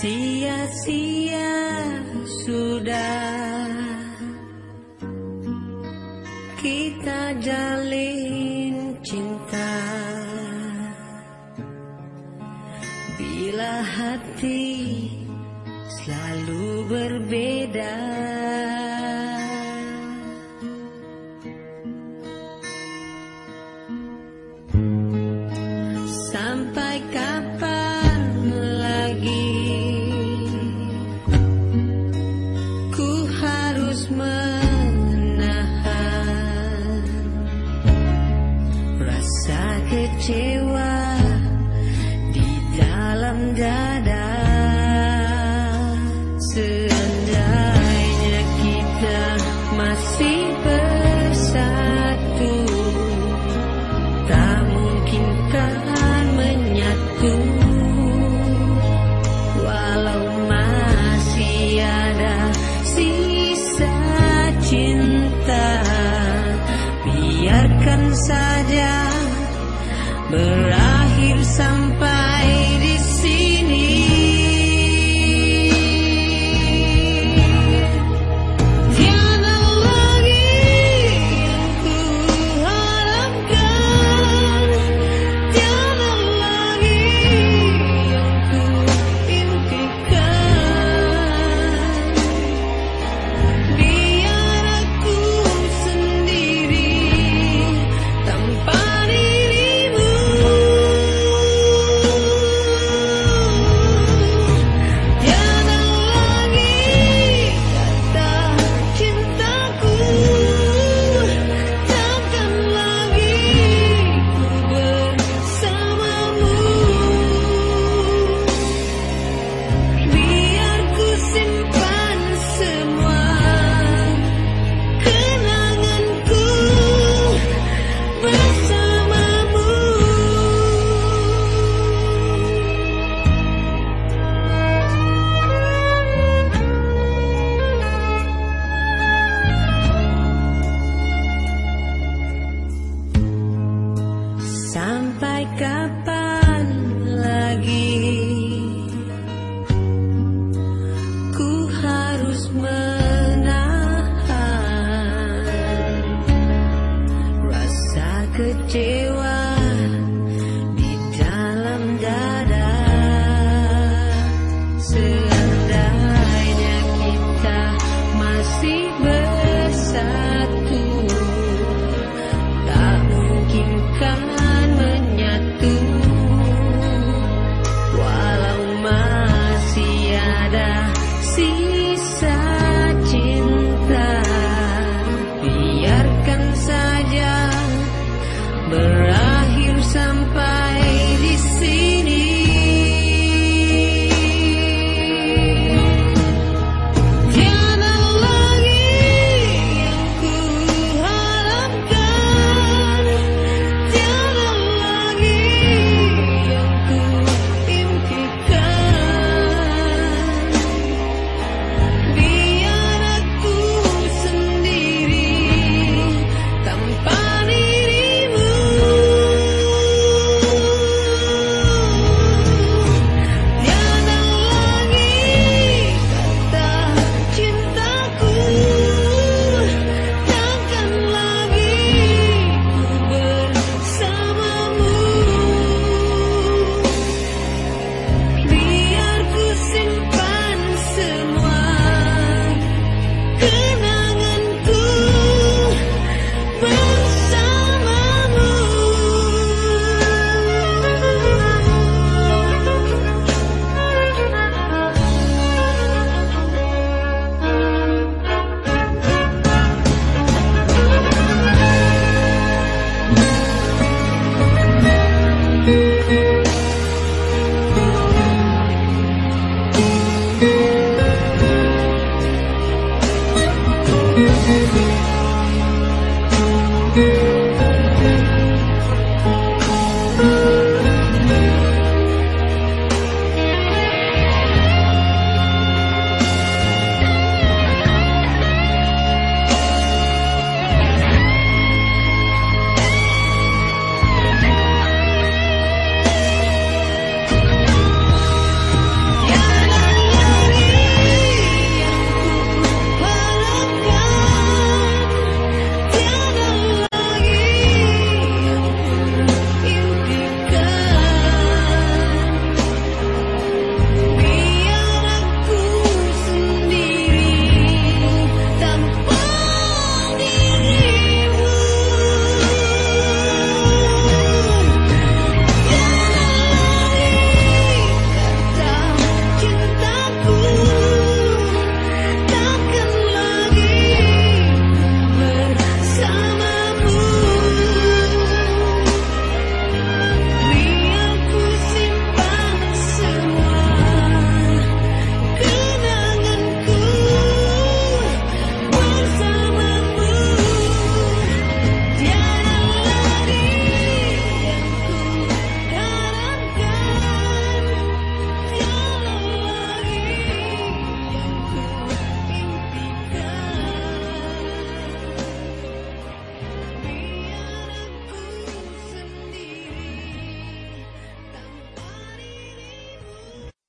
sia-sia sudah kita jalin cinta. Bila hati selalu berbeda sampai kapan kecewa di dalam dada. Seandainya kita masih bersatu tak mungkin kan menyatu. Walau masih ada sisa cinta biarkan saja 不然。Thank you.